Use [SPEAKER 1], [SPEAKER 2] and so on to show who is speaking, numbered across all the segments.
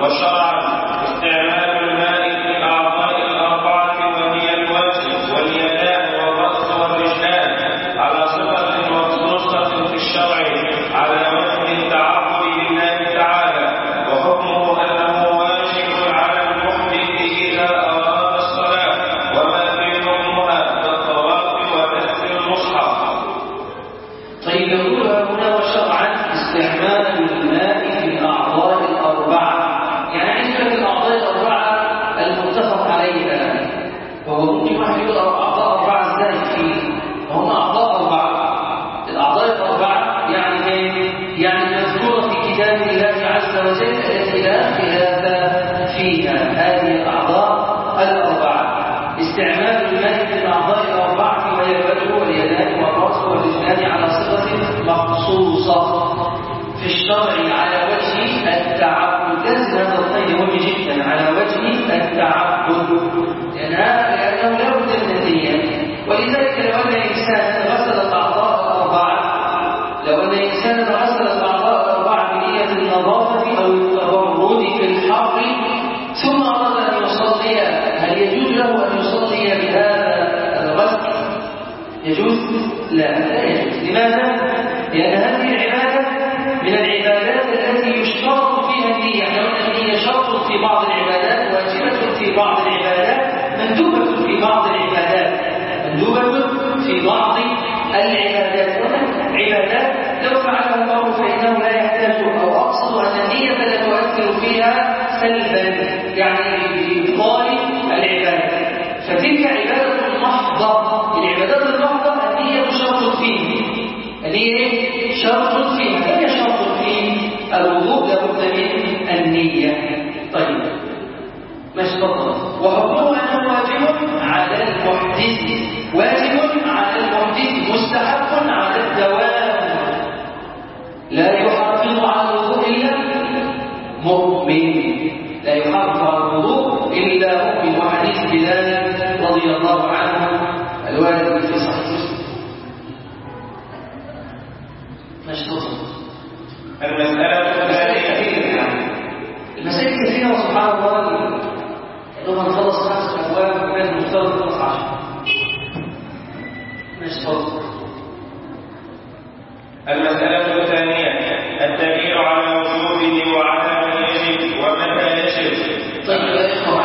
[SPEAKER 1] وشرع استعمال and. في
[SPEAKER 2] بعض العبادات مندوبة في بعض العبادات مندوبة في بعض العبادات. عبادات لو فعلها الله فإنه لا يحتاج أو أقصد أن النية لا تؤثر فيها سلبا.
[SPEAKER 1] المسألة الدليل على وجوبه وعلى من يجب ومتى يجب
[SPEAKER 2] طيب يا إخوة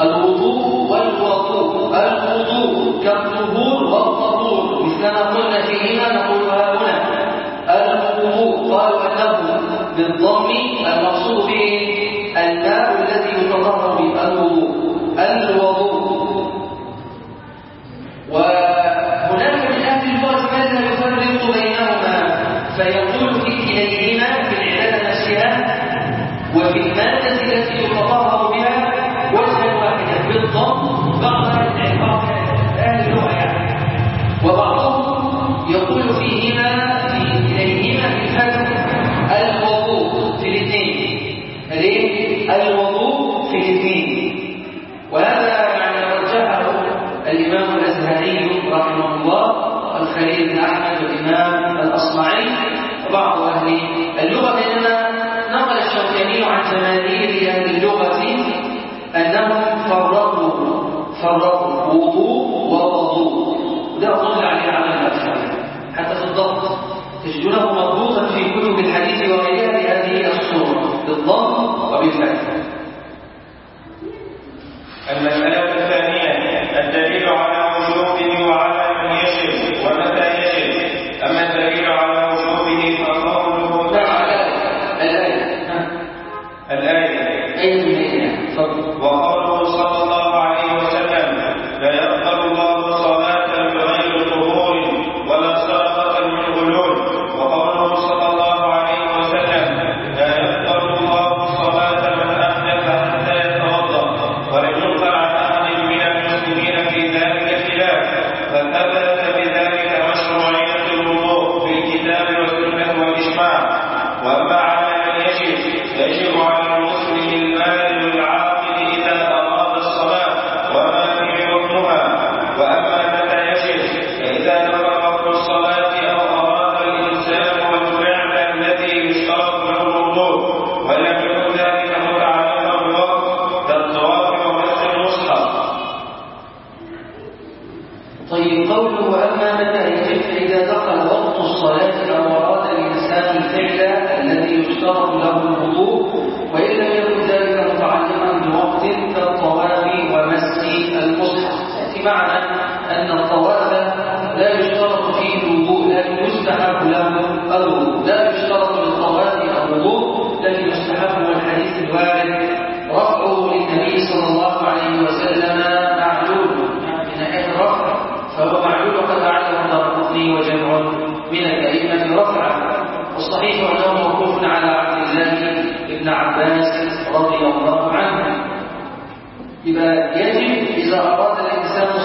[SPEAKER 2] الوضوء والوضوء الوضوء كالطهور والطهور. مثلما قلنا فيهما نقولها هنا الوضوء قال المادة التي تطهر إذا ما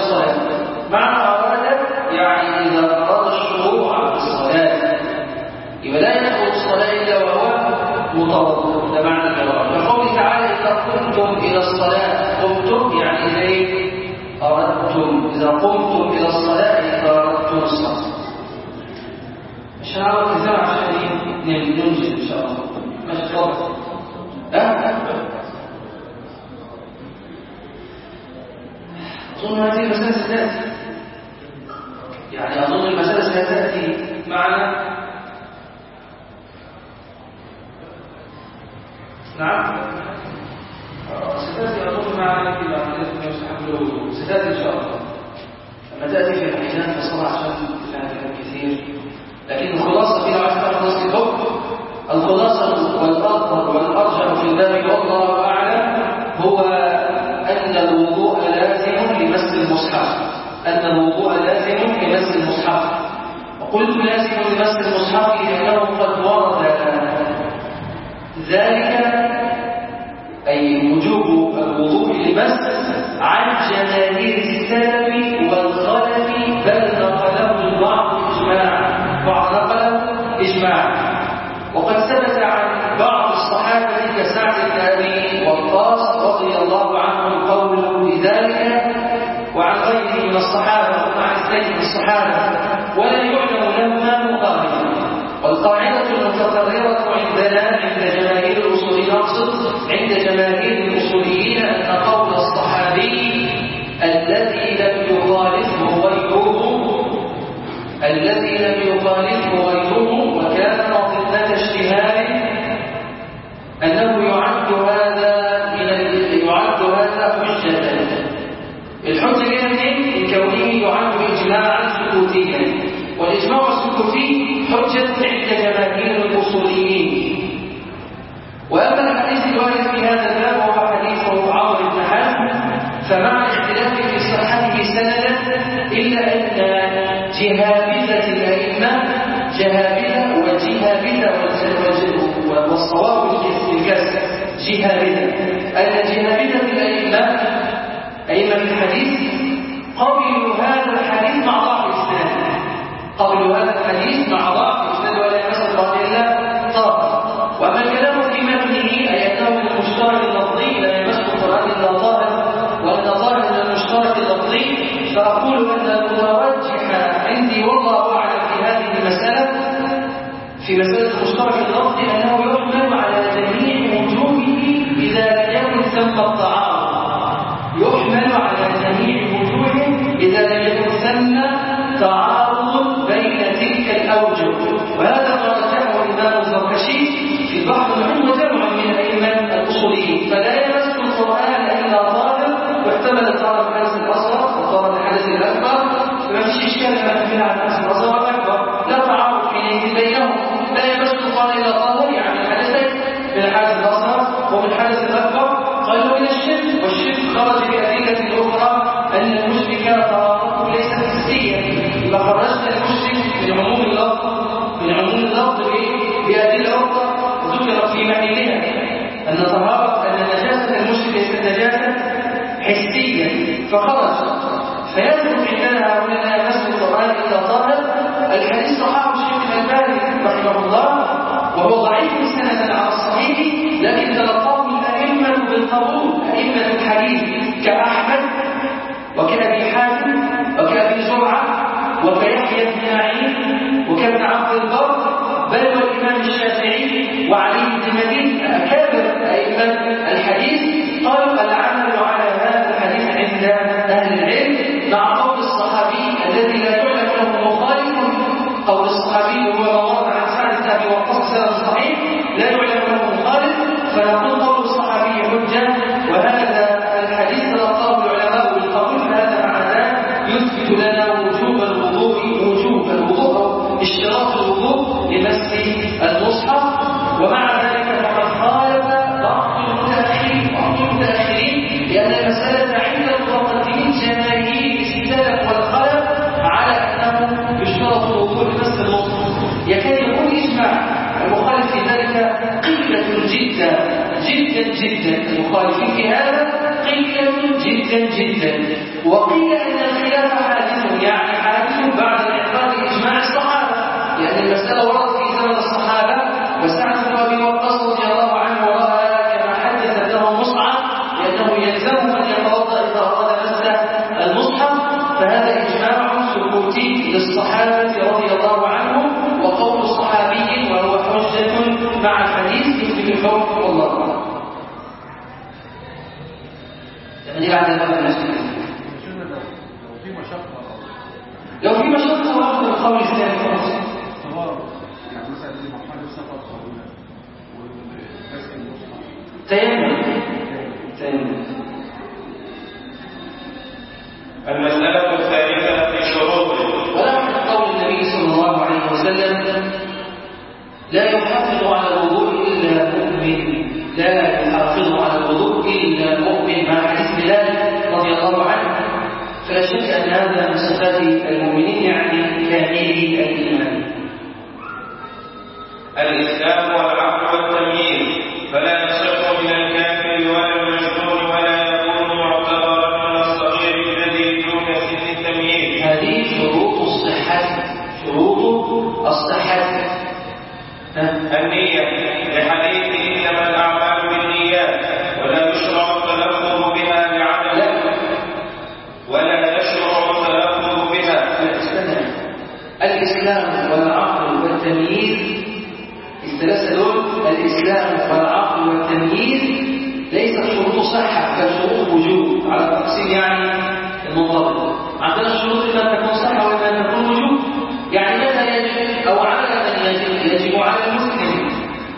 [SPEAKER 2] الصلاة. معنى أراد يعني إذا أراد الشروع في الصلاة. يبقى لا يدخل الصلاة إلا وهو متوضئ ده معنى الجواب. كقوله تعالى إذا قمتم إلى الصلاة قمتم يعني إذا إيه؟ أردتم. إذا قمتم إلى الصلاة إذا أردتم الصلاة. مش هنعرف كثير عشان ننجز إن شاء الله مش تفضل ها أظن هذه المسألة ستأتي. يعني أظن المسألة ستأتي معنا. نعم. ستأتي أظن معنا في بعد ذلك يستحب له الوضوء ستأتي إن شاء الله. لما تأتي في الأحيان في الصلاة عشان فيها كلام كثير. لكن الخلاصة فيها تعرف خلاصة الحكم الخلاصة والأظهر والأرجح في الباب والله المصحف أن الوضوء لازم لمس المصحف. وقلت لازم لمس المصحف لأنه قد ورد ذلك أي وجوب الوضوء لمس عن جماهير السلف والخلف بل نقله البعض إجماعا بعض نقله إجماعا. وقد ثبت عن بعض الصحابة كسعد بن أبي وقاص رضي الله عنهم قوله بذلك وعن غيره من الصحابة وعن من الصحابة ولا يعلم لهما مقابل. والقاعدة المتقررة عندنا عند جماهير الأصوليين أقصد عند جماهير الأصوليين أن قول الصحابي الذي لم يخالفه غيره الذي لم يخالفه غيره وكان ضمن اجتهاد أنه يعد هذا من يعد هذا حجة. الحجة هنا منين؟ من كونه يعد إجماعا سكوتيا والإجماع السكوتي حجة عند جماهير الأصوليين. وأما الحديث الوارد في هذا الباب وهو حديث عمرو بن حزم فمع الاختلاف في صحته سندا إلا أن جهابذة الأئمة جهابذة وجهابذة والصواب الكسر جهابذة. أن جهابذة الأئمة أئمة الحديث قبلوا هذا الحديث مع ضعف الإسلام قبلوا هذا الحديث مع ضعف الإسلام ولا يمس الله إلا طاهر وأما الكلام في متنه أي أنه من المشترك اللفظي لا يمس القرآن إلا طاهر وأن طاهر من المشترك اللفظي فأقول أن المترجح عندي والله أعلم في هذه المسألة في مسألة المشترك اللفظي أنه يحمل على جميع وجوهه إذا لم يكن ثم الطعام. يحمل على جميع وجوهه إذا لم ثم تعارض بين تلك الأوجه. وهذا ما رجحه الإمام الزركشي في البحر المهم وجمع من الأئمة الأصوليين. فلا يمس القرآن إلا طالب واحتمل طالب الحدث الأصغر وطالب الحدث الأكبر. فما فيش إشكال ما فيها عن الحدث الأصغر والأكبر. لا تعارض بينهم. لا يمس القرآن إلا طالب يعني الحدثين من الحدث الأصغر ومن الحدث الأكبر. خرج بأدلة أخرى أن المشرك طهارته ليست حسية خرجنا المشرك من عموم اللفظ من عموم اللفظ بأدلة أخرى ذكرت في محلها أن طهارة أن نجاسة المشرك ليست نجاسة حسية فخرج. فيثبت عندنا هؤلاء لا يمس القرآن إلا طاهر الحديث صححه الشيخ الألباني رحمه الله وهو ضعيف سنة على الصحيح لكن تلقاه كأحمد وكأبي حاتم وكأبي زرعة وكيحيى بن معين وكابن عبد البر بل والإمام الشافعي وعلي بن المدين جدا جدا المخالفين في هذا قلة جدا جدا. وقيل أن الخلاف حادث يعني حادث بعد إعطاء إجماع الصحابة. لأن المسألة وردت في زمن الصحابة. وسعد بن أبي وقاص رضي الله عنه ورأى كما حدث له مصعب لأنه يلزمه أن يتوضأ إذا أراد مس المصحف. فهذا إجماع سكوتي للصحابة رضي الله عنهم وقول صحابي وهو حجة مع والله أعلم. يعني بعد
[SPEAKER 3] شنو لو في مشقة
[SPEAKER 2] لو في مشقة وأخذ القول الثاني
[SPEAKER 3] يعني مثلا
[SPEAKER 2] تيمم تيمم
[SPEAKER 1] المسألة الثالثة في شروطه
[SPEAKER 2] ولا من قول النبي صلى الله عليه وسلم لا يحافظ على الوضوء إلا مؤمن لا يحافظ على الوضوء إلا مؤمن مع حديث بلال رضي الله عنه. فلا شك أن هذا من صفات المؤمنين يعني كاملي الإيمان.
[SPEAKER 1] الإسلام والعقل والتمييز. فلا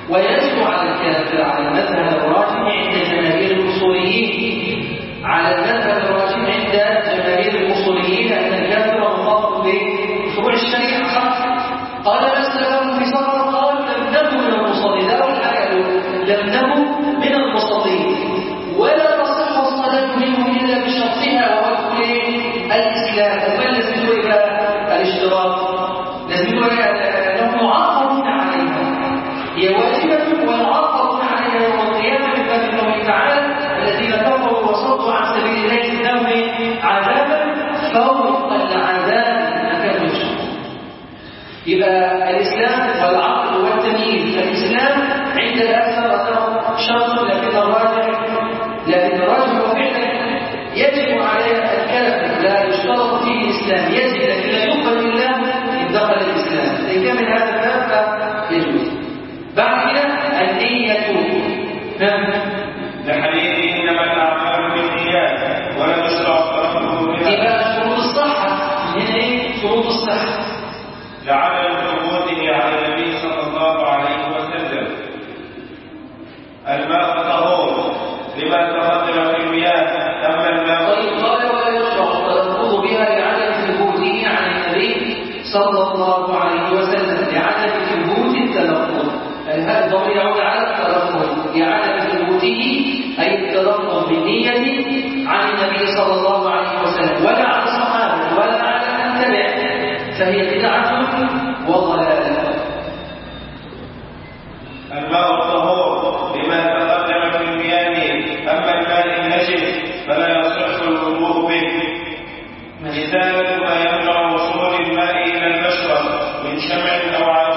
[SPEAKER 2] ويجب على الكافر على المذهب الراجح عند جماهير الأصوليين على المذهب الراجح عند جماهير الأصوليين أن الكافر مخاطب بفروع الشريعة صح؟ قال ما سلككم في سفر قال لم نكن من المصلين لا الحاجة لم نكن الإسلام والعقل والتمييز. الإسلام عند الأكثر أنه شرط لكن الراجح لكن الراجح فعلا يجب على الكافر لا يشترط فيه الإسلام. يجب لكن لا يقبل إلا إن دخل الإسلام. إذا كان من هذا الباب فيجوز بعد كده النية. نعم.
[SPEAKER 1] لحديث إنما الأعمال بالنيات ولا يشرع التلفظ بها
[SPEAKER 2] شروط الصحة. هنا إيه شروط الصحة؟
[SPEAKER 1] لعدم
[SPEAKER 2] الضمير يعود على التلفظ لعدم ثبوته أي التلفظ بالنية عن النبي صلى الله عليه وسلم. ولا عن الصحابة ولا على من تبع فهي بدعة وضلالة.
[SPEAKER 1] الماء الطهور لما تقدم في المياه أما الماء النجس فلا يصح الوضوء به. إزالة ما يمنع وصول الماء إلى البشرة من شمع أو عجين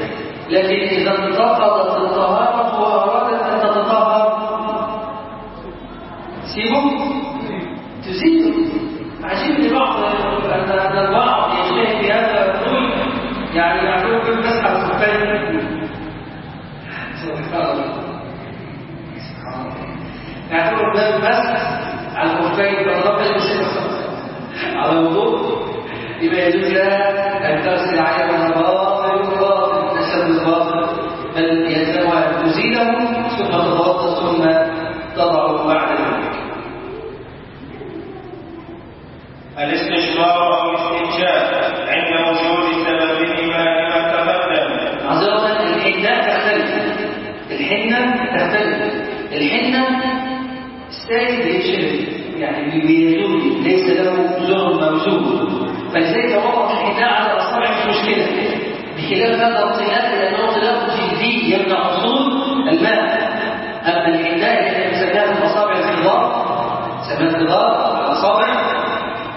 [SPEAKER 2] لكن إذا انتقضت الطهارة وأرادت أن تتطهر. سيبه تزيده عجيب لبعض أن البعض يجتهد في هذا ويقول يعني يعتبر بالمسح على الخفين سبحان الله يعتبر باب المسح على الخفين فالرب يمسك على الوضوء. يبقى يجوز لها أن تزيله ثم تتوضأ ثم تضع بعد ذلك.
[SPEAKER 1] الاستشمار أو الاستنشاق عند وجود سببهما لما تقدم.
[SPEAKER 2] معذرة الحنة تختلف. الحنة تختلف. الحنة السائل بيشرب. يعني بيزول ليس له زور موجود فلذلك وضع الحناء على الأصابع مش مشكلة. بخلاف هذا الطلاق لأنه طلاق جدي يمنع وصول الماء أما الحناء التي نسميها في الخضار سميها الخضار الأصابع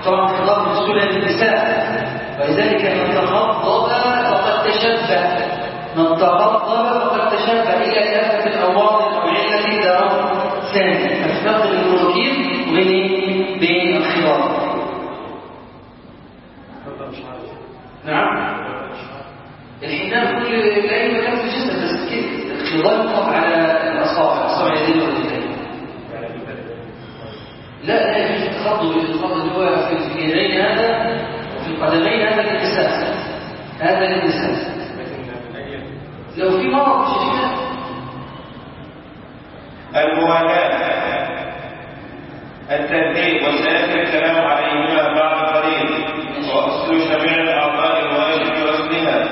[SPEAKER 2] طبعا الخضار من سنن النساء ولذلك من تخضب فقد تشبه. من تغضب فقد تشبه إلى كافة الامراض أو علة دار ثاني بين البروتين وبين بين الخضار نعم. الحنان كل لا يقف على الاصابع اصابع اليدين والرجلين لا لا يجوز التخضب التخضب اللي هو في اليدين هذا وفي القدمين هذا للنساء هذا للنساء لو في مرض شديد.
[SPEAKER 1] الموالاة. الترتيب وسيأتي الكلام عليهما بعد قليل. وأصل جميع الأعضاء الواجب غسلها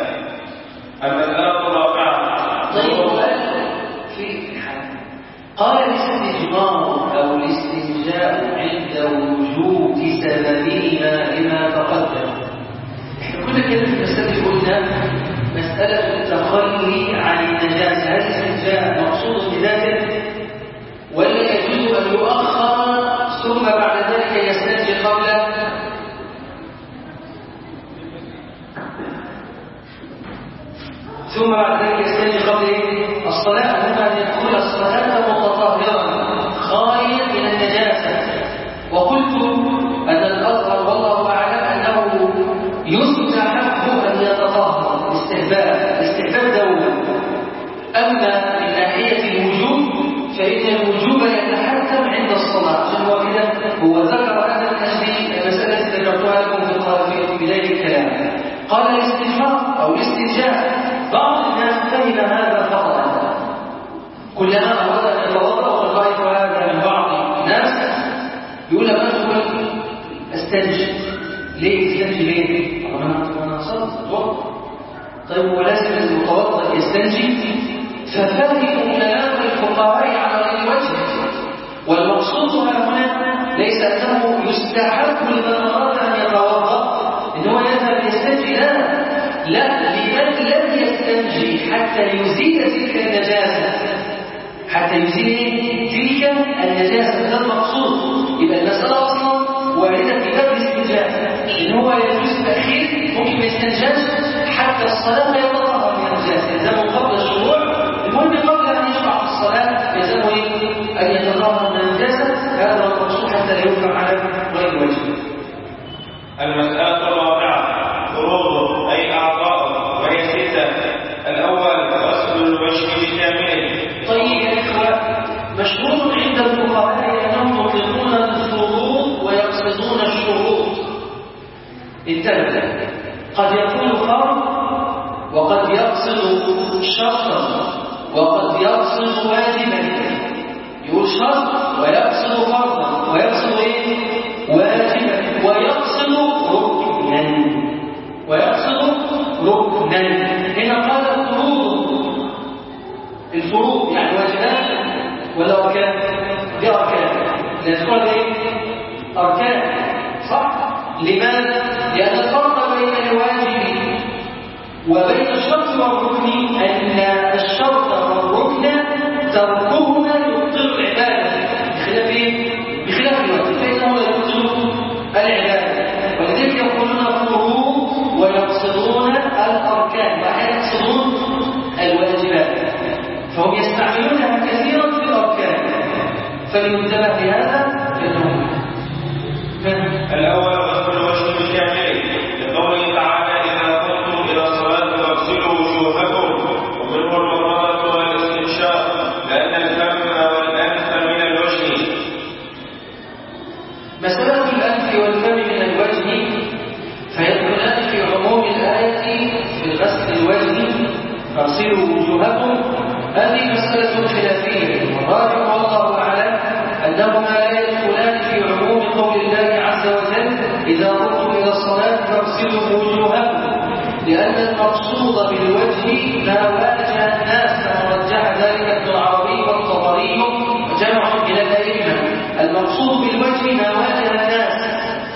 [SPEAKER 1] المسألة
[SPEAKER 2] قال الاستجمار أو الاستنجاء عند وجود سببهما لما تقدم. إحنا كنا كده في المسألة قلنا مسألة التخلي عن النجاسة. هل الاستنجاء مقصود بذاته؟ ولا يجوز أن يؤخر ثم بعد ذلك يستنجي قبل ثم بعد ذلك يستنجي قبل؟ الصلاة. يتطهر استحباب استحباب دولة أما من ناحية الوجوب فإن الوجوب يتحكم عند الصلاة. عشان هو كده؟ هو ذكر هذا من أجل التي ذكرتها لكم في بداية الكلام. قال الاستجمار أو الاستنجاء بعض الناس فهم هذا خطأ كلما أراد أن يتوضأ وقد هذا من بعض الناس يقول لك أدخل استنجي. ليه استنجي؟ ليه؟ أنا صلت طيب هو لازم يستنجي. ففهموا كلام الفقهاء على غير وجه. والمقصود هنا ليس أنه يستحب لمن اراد أن يتوضأ ان هو يذهب يستنجي لا لا لمن لم يستنجي حتى يزيل تلك النجاسة. حتى يزيل تلك النجاسة. ده المقصود. يبقى المسألة أصلا وارده في باب الاستنجاء إن هو يجوز التاخير ممكن ما يستنجاش حتى الصلاة يتطهر من النجاسه يلزمه قبل الشروع المهم قبل أن يشرع في الصلاة يلزمه؟ أن يتطهر من النجاسه هذا هو المقصود حتى لا يفهم على غير وجه.
[SPEAKER 1] المسألة الرابعة فروضه أي أعضاء وهي ستة. الأول غسل الوجه بكامله.
[SPEAKER 2] طيب يا إخوة مشهور عند الفقهاء انهم يطلقون الفروض ويقصدون الشروط انتبه. قد يكون فرض وقد يقصد شرطا وقد يقصد واجبا. يقول شرط ويقصد فرضا ويقصد إيه؟ واجبا. ويقصد ركنا. ويقصد ركنا. هنا قال الفروض. الفروض يعني واجبات ولا أركان؟ دي أركان. إيه؟ أركان. صح؟ لماذا؟ والركن أن الشرط تركهما يبطل العبادة. بخلاف ولذلك يقولون ويقصدون الأركان. واحيانا يقصدون الواجبات. فهم يستعملونها قول الله عز وجل إذا قمتم إلى الصلاة فاغسلوا وجوهكم لأن المقصود بالوجه ما واجه الناس كما رجح ذلك ابن العربي والطبري وجمع من الأئمة. المقصود بالوجه ما واجه الناس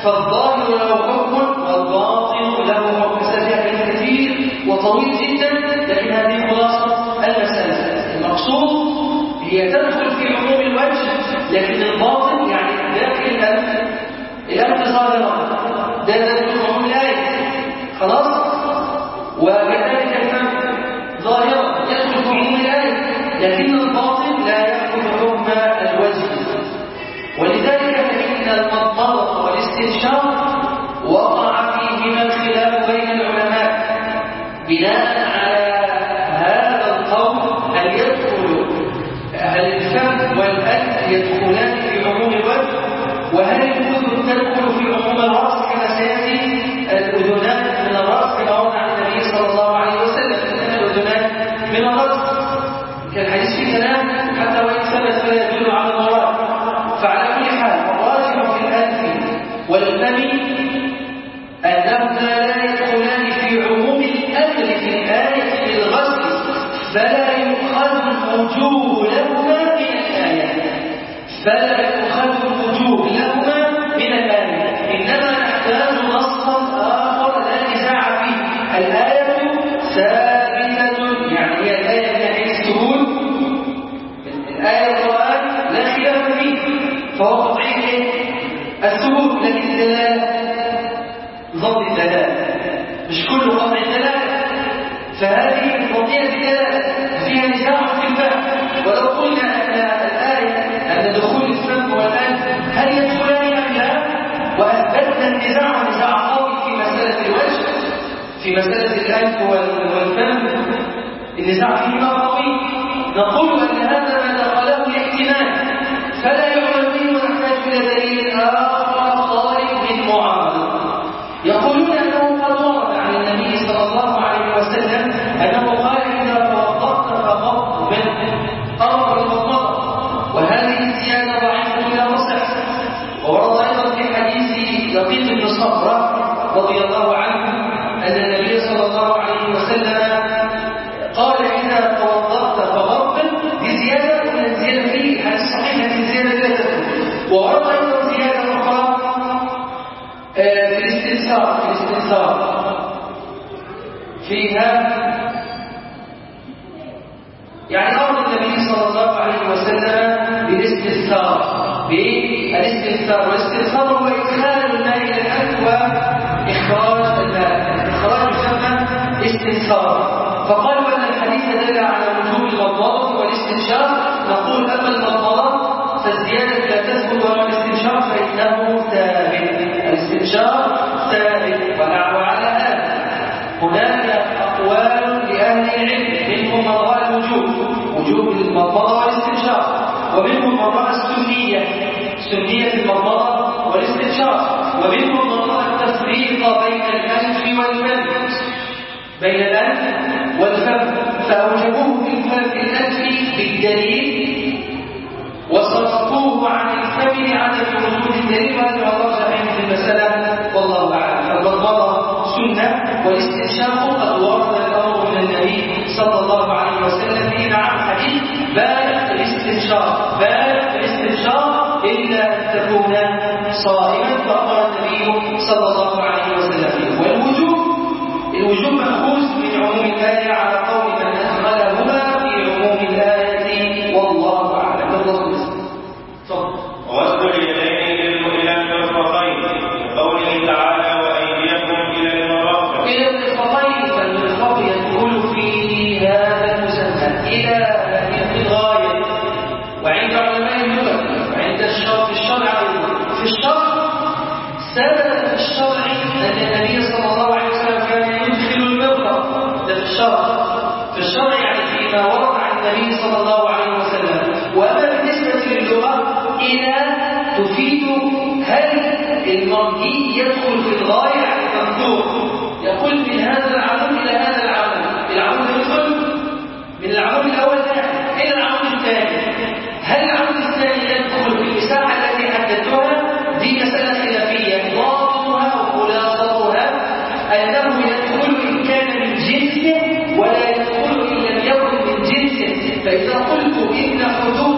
[SPEAKER 2] فالظاهر له حكم والباطن له حكم. سفيع كثير وطويل جدا لكن هذه خلاصة المسألة. المقصود هي تدخل في عموم الوجه لكن الباطن النزاع نزاع قوي في مسألة الوجه في مسألة الأنف والفم. النزاع فيهما قوي نقول أن هذا بالاستنسار والاستنسار هو إدخال الماء إلى الأنف وإخراج الماء إخراج يسمى استنسار فقالوا أن الحديث دل على وجوب المضمضة والاستنشاق. نقول أما المضمضة فالزيادة لا تثبت وأما الاستنشاق فإنه ثابت. الاستنشاق ثابت وعلى هذا. هناك أقوال لأهل العلم منهم من رأى الوجوب. وجوب المضمضة والاستنشاق. ومنهم من رأى السنية سنية المضمضة والاستنشاق ومنهم من رأى التفريق بين الأنف والفم بين الأنف والفم. فأوجبوه في الفم الأنف بالدليل وصرفوه عن الفم لعدم وجود الدليل. وهذا هو الراجح في المسألة. والله أعلم. فالمضمضة سنة والاستنشاق قد ورد الأمر من النبي صلى الله عليه وسلم في نعم حديث بالغ الاستنشاق. بالغ الاستنشاق إلا تكون صائما فقال النبي صلى الله عليه وسلم والوجوب الوجوب مأخوذ من عموم الآية على قول من أدخلهما في عموم الآية والله أعلم. صلى الله عليه وسلم. وأما بالنسبة للغة إلى تفيد هل المرئي يدخل في الغاية الممدوح يقول من هذا العمل إلى هذا فإذا قلت إن حدود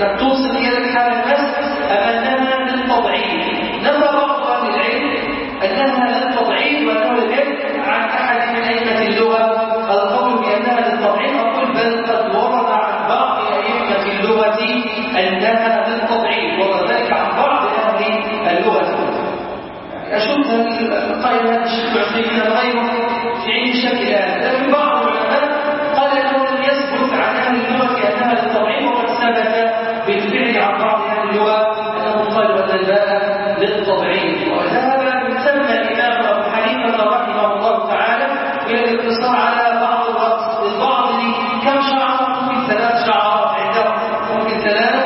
[SPEAKER 2] قد توصل إلى الحاله الناس أمامها للتضعيف نفى بعض أهل العلم أنها للتضعيف ونقول العلم عن أحد من ائمه اللغة القول بأنها للتضعيف أقول بل قد ورد عن بعض أئمة اللغة أنها للتضعيف وكذلك عن بعض أهل اللغة. اشد هذه القاعده الشيخ عثيمين وغيره في عين شكل الان وذهب الإمام أبو حنيفة رحمه الله تعالى إلى الاقتصار على بعض الرأس البعض كم شعر؟ ممكن ثلاث شعرات عنده ممكن ثلاث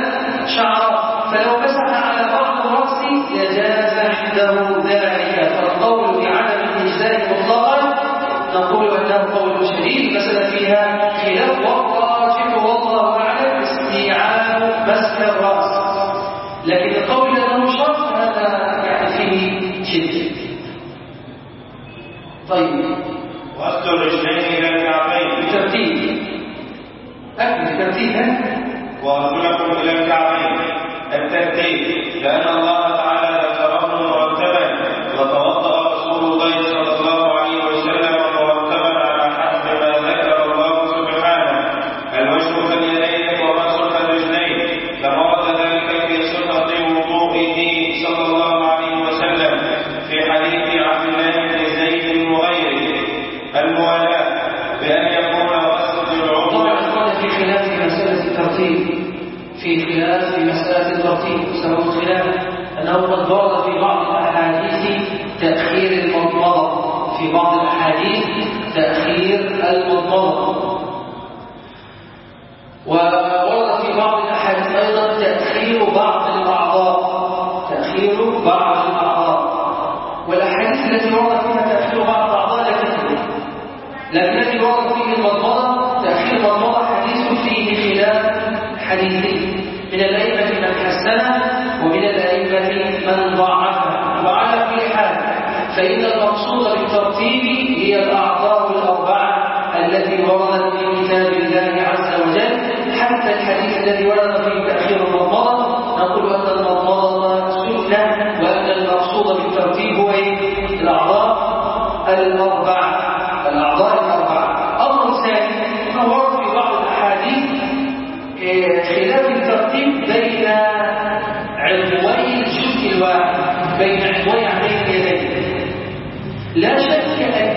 [SPEAKER 2] شعرات. فلو مسح على بعض الرأس لجاز عنده ذلك. فالقول الإجزاء نقول أنه قول شديد. مسألة فيها خلاف. أعلم الرأس. لكن قولنا عليه شدة طيب.
[SPEAKER 1] واسد رجلين إلى الكعبين.
[SPEAKER 2] بترتيب. أه، اكمل ترتيبا
[SPEAKER 1] وارجلكم إلى الكعبين. الترتيب. لأن الله
[SPEAKER 2] الحديث من الأئمة من حسنه ومن الأئمة من ضعفه وعلى كل حال فإن المقصود بالترتيب هي الأعضاء الأربعة التي وردت في كتاب الله عز وجل. حتى الحديث الذي ورد في تأخير رمضان نقول أن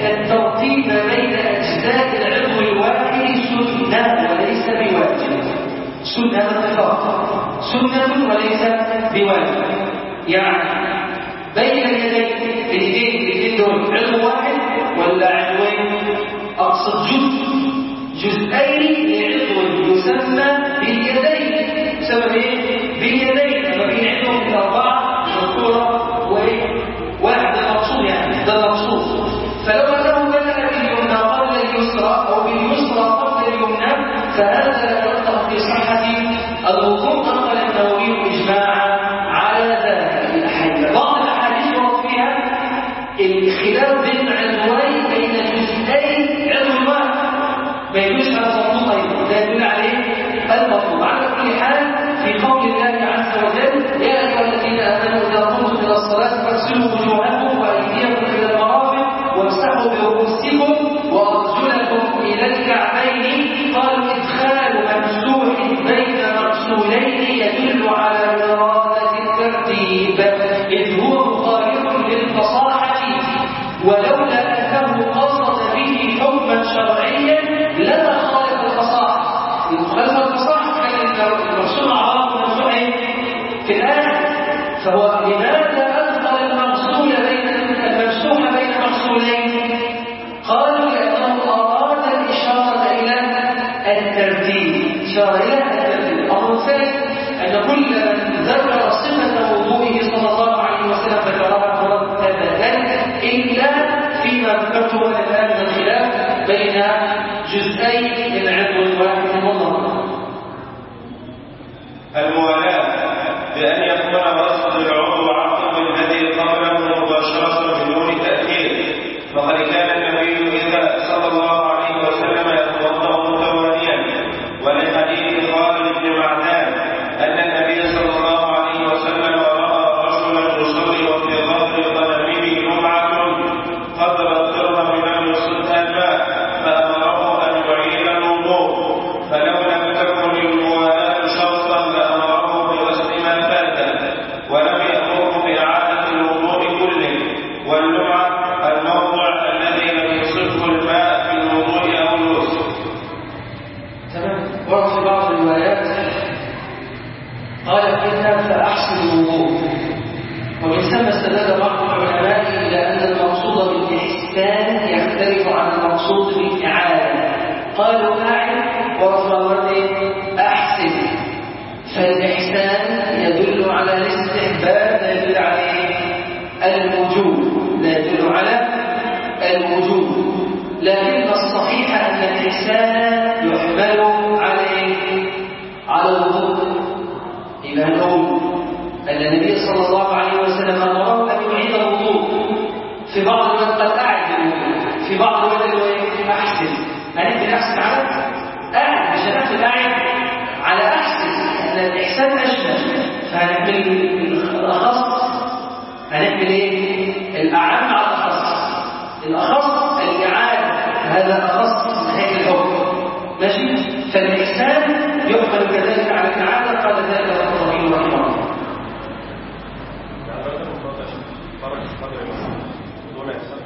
[SPEAKER 2] الترتيب بين أجزاء العضو الواحد سنة وليس بواجب. سنة اتفاق سنة وليس بواجب. يعني بين اليدين اليدين اليدين دول عضو واحد ولا عضوين أقصد جزء. جزئين لعضو يسمى باليدين. بسبب إيه؟ الترتيب إذ هو مخالف للفصاحة ولولا أنه قصد به حكما شرعيا لما خالف الفصاحة. المخالفة الفصاحة كان المرسوم عرض ممسوح في الآية فهو لماذا أدخل المغسول بين الممسوح بين مغسولين قالوا لأنه أراد الإشارة إلى الترتيب إشارة إلى الترتيب بين جزئين من عضو واحد والله
[SPEAKER 1] الموالاة بأن يكون غسل العضو عقب الذي قبله مباشرة بدون تأخير وقد كان النبي إذا صلى الله عليه وسلم يتوضأ متواليا ولحديث خالد بن معدان أن النبي صلى الله عليه وسلم رأى رجلا يصلي وفي ظهر قدمه جمعة قدر الدرهم لم يصدها الماء فأمره أن يعيد الوضوء فلو لم تكن الموالاة شرطا لأمره بغسل ما فات ولم يأمره بإعادة الوضوء كله واللمعة الموضع الذي لم يصبه الماء في الوضوء أو الغسل
[SPEAKER 2] تمام ورد في بعض الروايات قال فيها فأحسن الوضوء ومن ثم استدل بعض العلماء إلى أن المقصود بالإحسان يختلف عن المقصود بالإعادة قالوا أعد ورد مرة أحسن فالإحسان يدل على الاستحباب لا يدل على الوجوب لا يدل على الوجوب لكن الصحيح أن الإحسان يحمل على على الوضوء. إذا نقول أن النبي صلى الله عليه وسلم أمره أن يعيد الوضوء. في بعض الوقت قد الوضوء في بعض الوقت أحسن هنبدأ أحسن على أعد مش هناخد أعد على أحسن أن الإحسان أشمل فهنعمل الأخص. هنعمل إيه؟ الأعم على الأخص. الأخص الإعادة. هذا أخص من هيك الحكم. ماشي؟ فالإحسان يحمل كذلك على الإعادة. قال ذلك الطبيب رحمه الله.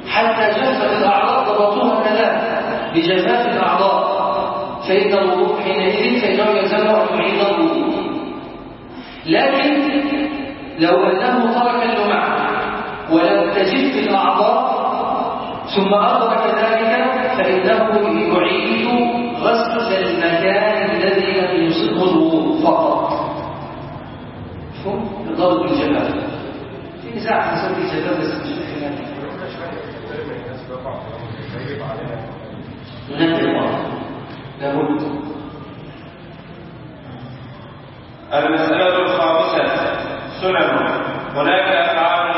[SPEAKER 2] حتى جفت الأعضاء ضبطوها كذلك بجفاف الأعضاء. فإن الوضوء حينئذ فإنه يلزم أن يعيد الوضوء. لكن لو أنه ترك اللمع ولم تجف الأعضاء ثم أدرك ذلك فإنه يعيد غسل المكان الذي لم يصبه الوضوء فقط. شوف ضرب الجبال في نزاع في صوت الجبال بس مش الله لابد
[SPEAKER 1] المسألة الخامسة سنن. هناك
[SPEAKER 2] أفعال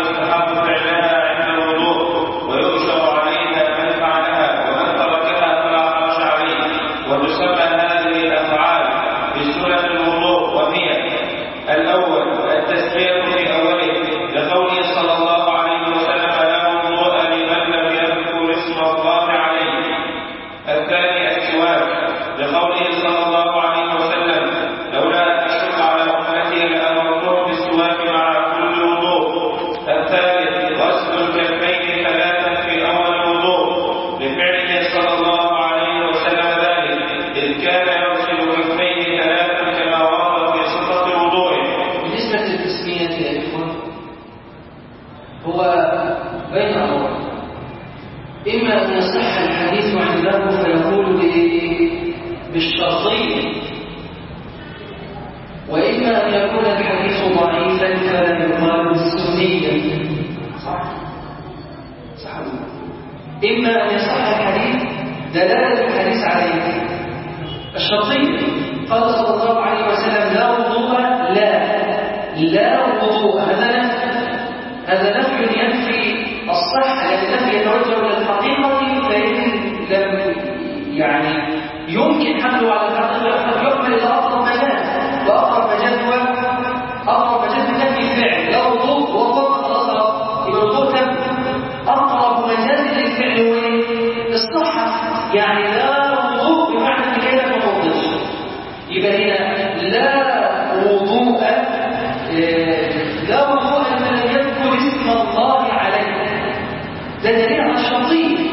[SPEAKER 2] ده دليل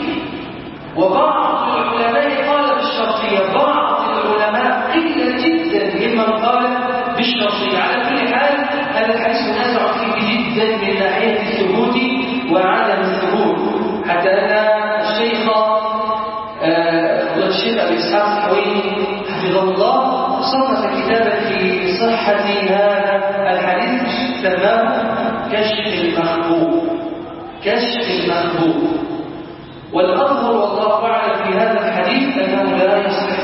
[SPEAKER 2] وبعض العلماء قال بالشرطية بعض العلماء قلة جدا ممن قال بالشرطية. على كل حال هذا الحديث منازع فيه جدا من ناحية الثبوت وعدم الثبوت. حتى أن الشيخ الشيخ أبي إسحاق الحويني حفظه الله صنف كتابا في صحة هذا الحديث سماه كشف المخبوب المخبوب والأظهر والله أعلم في هذا الحديث أنه لا يصح.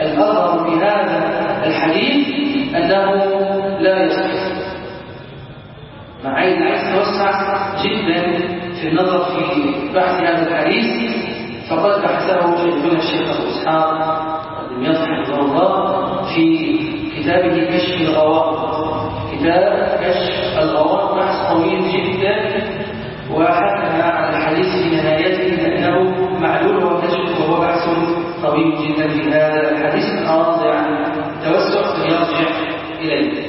[SPEAKER 2] الأظهر في هذا الحديث أنه لا يصح. مع عين عايز توسع جدا في النظر في بحث هذا الحديث فقد بحثه شيخنا الشيخ أبو إسحاق الدمياط حفظه الله في كتابه كشف الغوائط كتاب كشف الغوائط بحث طويل جدا وحكم على الحديث في نهايته لأنه معلول وكشف وهو بحث طويل جدا. في هذا الحديث من اراد يعني توسع فليرجع اليه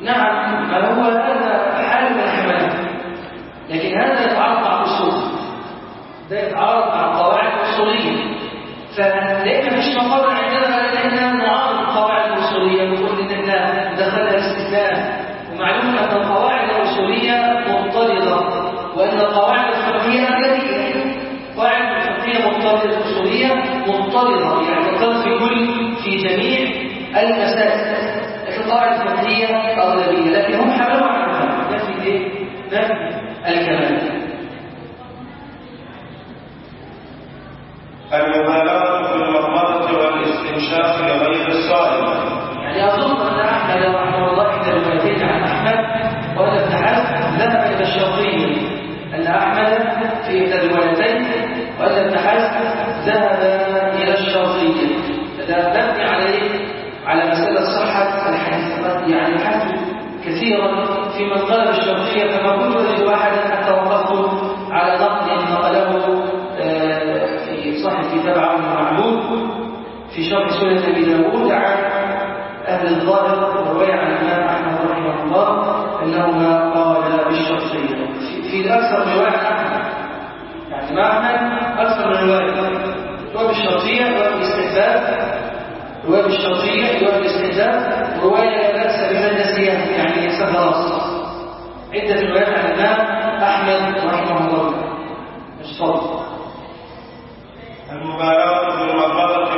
[SPEAKER 2] نعم ما هو هذا حال من الحمام لكن هذا يتعارض مع الاصول ده يتعارض مع القواعد الاصوليه فلان مفيش مقابل عندنا لأن نعارض القواعد الاصوليه ونقول ان إحنا دخلنا الاستثناء أن القواعد الاصوليه مضطردة وأن القواعد الفقهيه اغلبيه القواعد الفقهيه مضطردة الاصوليه مضطردة. يعني مضطرده في كل في جميع المسائل. القواعد الفقهية أغلبية. لكن هم حملوا على نفي إيه؟ نفي الكمال
[SPEAKER 1] المبالغة في المضمضة والاستنشاق لغير الصائم.
[SPEAKER 2] يعني أظن أن أحمد رحمه الله الروايتين عن أحمد وأن ذهب إلى الشرطية أن أحمد في الروايتين وأن ابن حزم ذهب إلى الشرطية فده نبني عليه على مسألة صحة الحديث يعني بحثت كثيرا في من قال بالشرطية فما كنت أجد واحدا حتى وقفت على نقل نقله في صاحب كتاب عون المعبود في شرح سنة أبي داود عن أهل الظاهر رواية عن الإمام أحمد رحمه الله أنه ما قال بالشرطية في, الأكثر رواية أحمد. يعني أحمد أكثر من رواية. هو بالشرطية والاستحباب رواية بالشرطية رواية بالاستهزاء رواية لا بأس بمن نسيها يعني خلاص عدة روايات عن الإمام أحمد رحمه الله. مش فضل
[SPEAKER 1] المبالغة في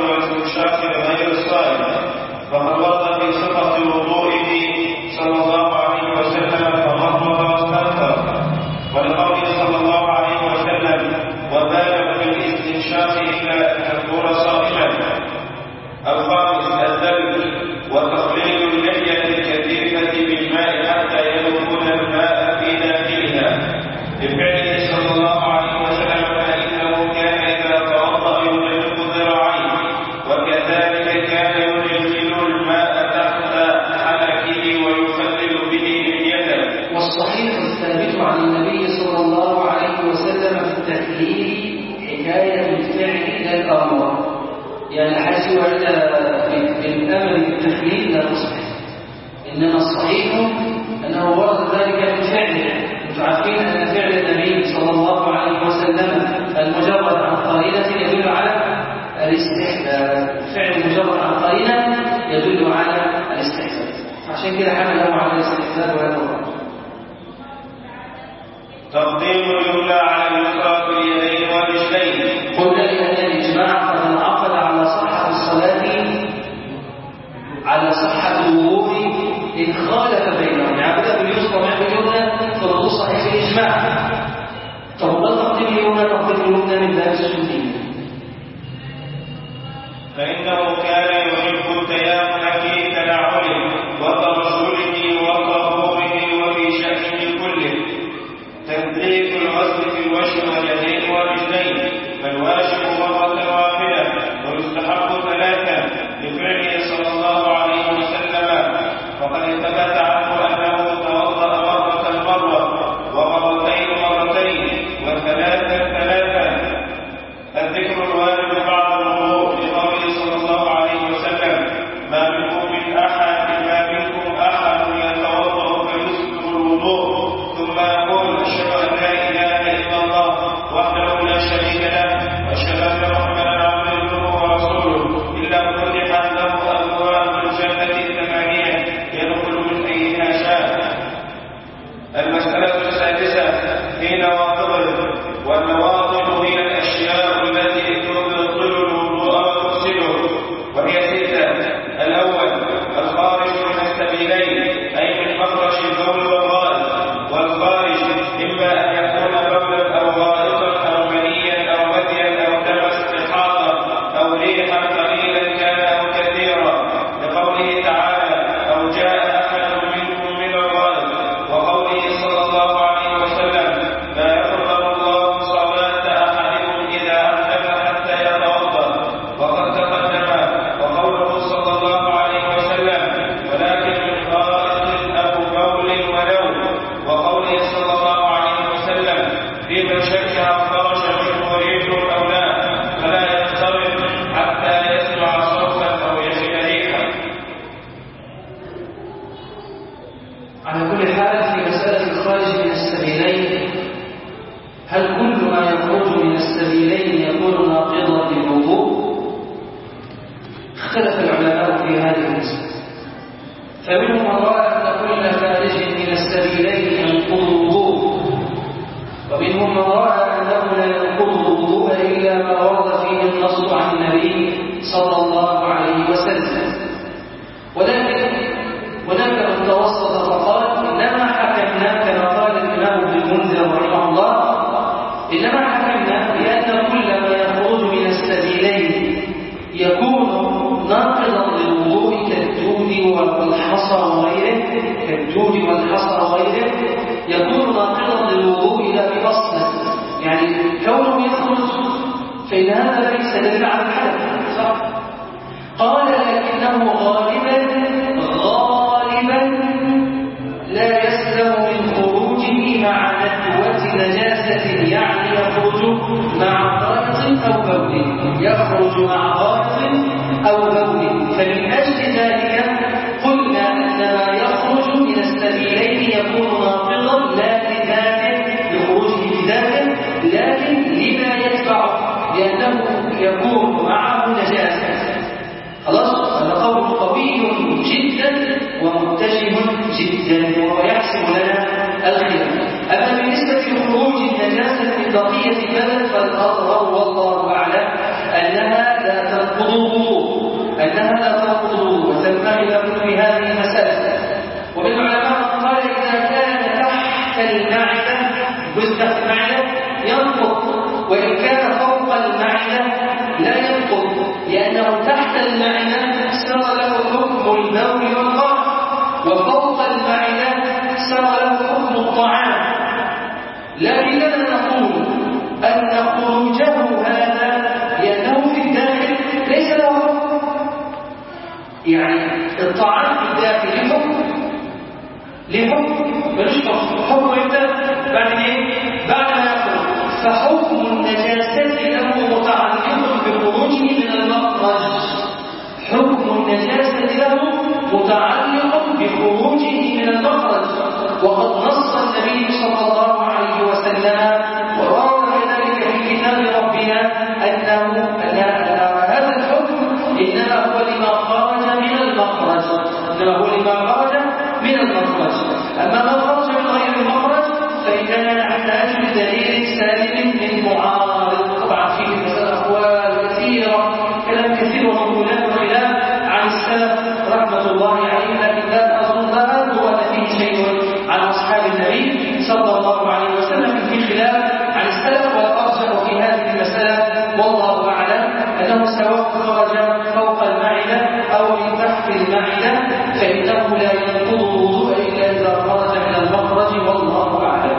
[SPEAKER 2] اختلف العلماء في هذه المسألة فمنهم من رأى والحصى غيره كالجود والحصر غيره يكون ناقضا للوضوء لا بأصل يعني كونه يخرج فإن هذا ليس دليل على الحدث صح؟ قال لكنه غالبا غالبا لا يسلم من خروجه مع ندوة نجاسة يعني يخرج مع غائط أو بول. يخرج مع غائط أو بول. فمن أجل ذلك يكون ناقضا لا لذاته لخروجه بذاته لكن لما يتبعه لأنه يكون معه نجاسة خلاص؟ هذا قول قوي جدا ومتجه جدا وهو يحسب لنا الخلاف أما بالنسبة لخروج النجاسة في بقية البلد فالأظهر والله أعلم أنها لا تنقض أنها لا تنقض وسمى إلى كل هذه المسألة. with that kind of. الذي له متعلق بخروجه من المخرج حكم النجاسة له متعلق بخروجه من المخرج وقد نص النبي صلى الله عليه وسلم وقال كذلك في كتاب ربنا أنه أن هذا الحكم إنما هو لما خرج من المخرج إنما هو لما خرج من المخرج أما ما خرج من غير المخرج فإننا عن أجل دليل سالم من معارض كثير ومقولات وخلاف عن السلف رحمة الله عليهم لكن لا أظن لا أذكر أن فيه شيء عن أصحاب النبي صلى الله عليه وسلم في خلاف عن السلف والأرجح في هذه المسألة والله أعلم أنه سواء خرج فوق المعدة أو من تحت المعدة فإنه لا ينقض الوضوء إلا إذا خرج من المخرج والله أعلم.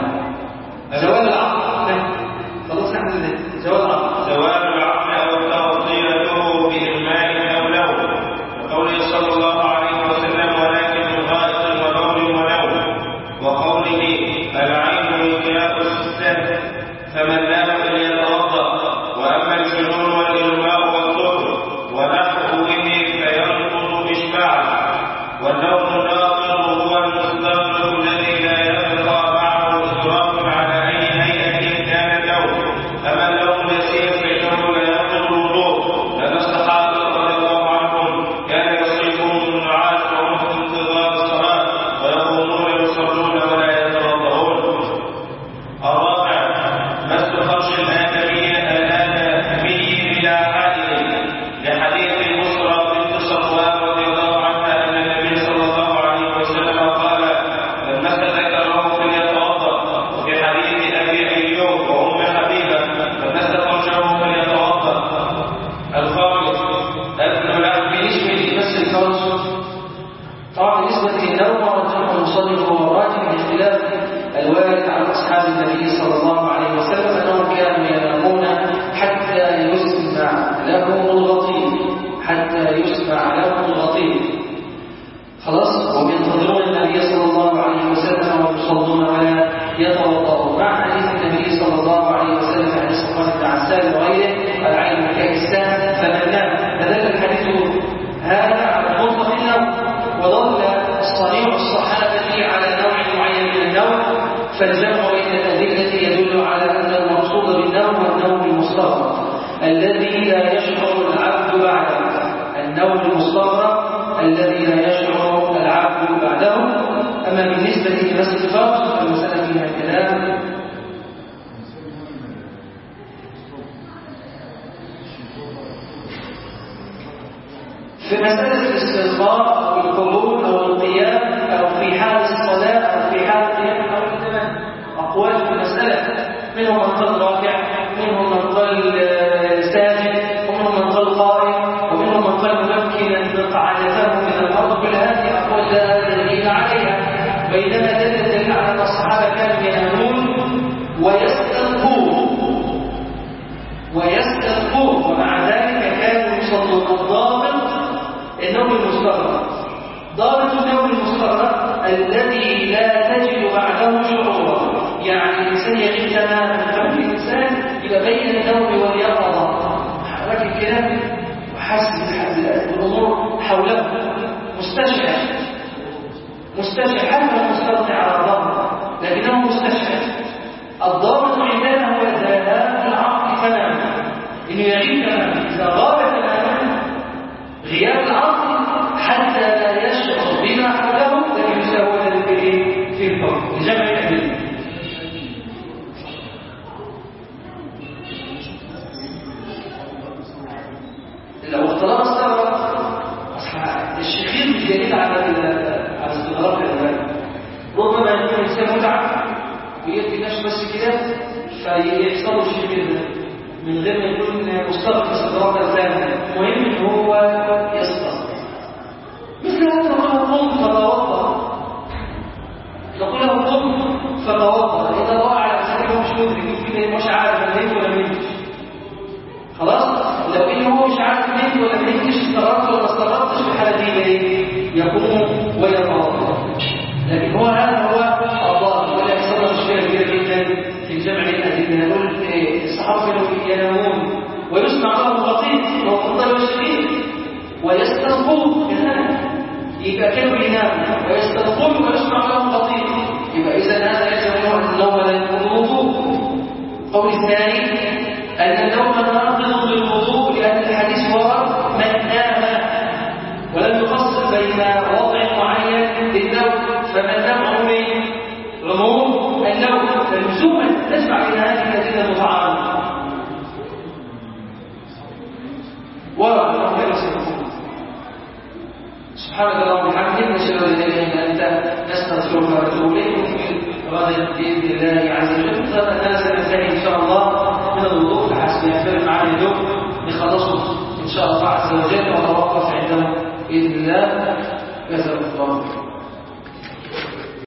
[SPEAKER 2] فالجمع بين الأدلة يدل على أن المقصود بالنوم النوم المستغرق الذي لا يشعر العبد بعده. النوم المستغرق الذي لا يشعر العبد بعده. أما بالنسبة لمس الفرج فالمسألة فيها كلام. في مسألة الاستغفار أو القبول أو القيام أو في حال الصلاة أو في حال القيام أو الزمان أقوال في المسألة منهم من قال راكع منهم من قال آه، ساجد ومنهم من قال قائم ومنهم من قال ممكنا مقعدته من الأرض كل هذه أقوال لا دليل عليها. بينما دل الدليل على أن الصحابة كانوا ينامون ويستلقون ويستلقون ومع ذلك كانوا يصلون. الضابط النوم المستغرق. ضابط النوم المستغرق الذي لا تجد بعده شعورا يعني الإنسان يغيب تماما فمن الإنسان يبقى بين النوم واليقظة. راجل كده وحاسس بالامور حوله. مستشعر مستشعر حتى لو مستغني على الضابط لكنه مستشعر الضابط عندنا هو ذهاب العقل تماما. إنه يغيب تماما إذا غاب تماما غياب العقل حتى لا يشعر بما حوله لكن يساوي في الكون لجمع الادله لو اختلاط استغرق الشخير مش دليل على على استغراق العباده ربما يكون الانسان متعب ويدي ناس بس كده. فيحصل له شيء من من غير ما يكون مستغرق استغراق الثاني المهم إن هو يستغرق مثل هذا نقول قم فتوضا نقول له قم فتوضا اذا راى على مساكنه مش مدرك كده مش عارف أنا نمت ولا ما نمتش خلاص لو ان هو مش عارف نمت ولا ما نمتش استغرقت ولا ما استغرقتش في الحالة دي إيه يقوم ويتوضا لكن هو هذا هو الضابط ولا يحصل مشكلة كبيرة جدا في جمع الادله نقول الصحابه كانوا ينامون. ويسمع لهم الغطيط وهو الشديد ويستلقون كذلك يبقى كانوا يناموا ويستلقون ويسمع لهم غطيط يبقى إذا هذا يجب أن النوم لا يكون الوضوء القول الثاني أن النوم ناقض للوضوء. ورد من نام ولم يفصل بين وضع فالنوع عموم عموم النوع فلزوما تجمع بين هذه الأدلة المتعارضة ورد سبحانك اللهم وبحمدك نشهد أن لا إله إلا أنت نستغفرك ونتوب إليك. غدا بإذن الله عز وجل. فانا سننتهي إن شاء الله. من الوضوء لحسب ينفرد معنا اليوم. نخلصه شاء الله عز وجل ونتوقف عنده بإذن الله. جزاكم الله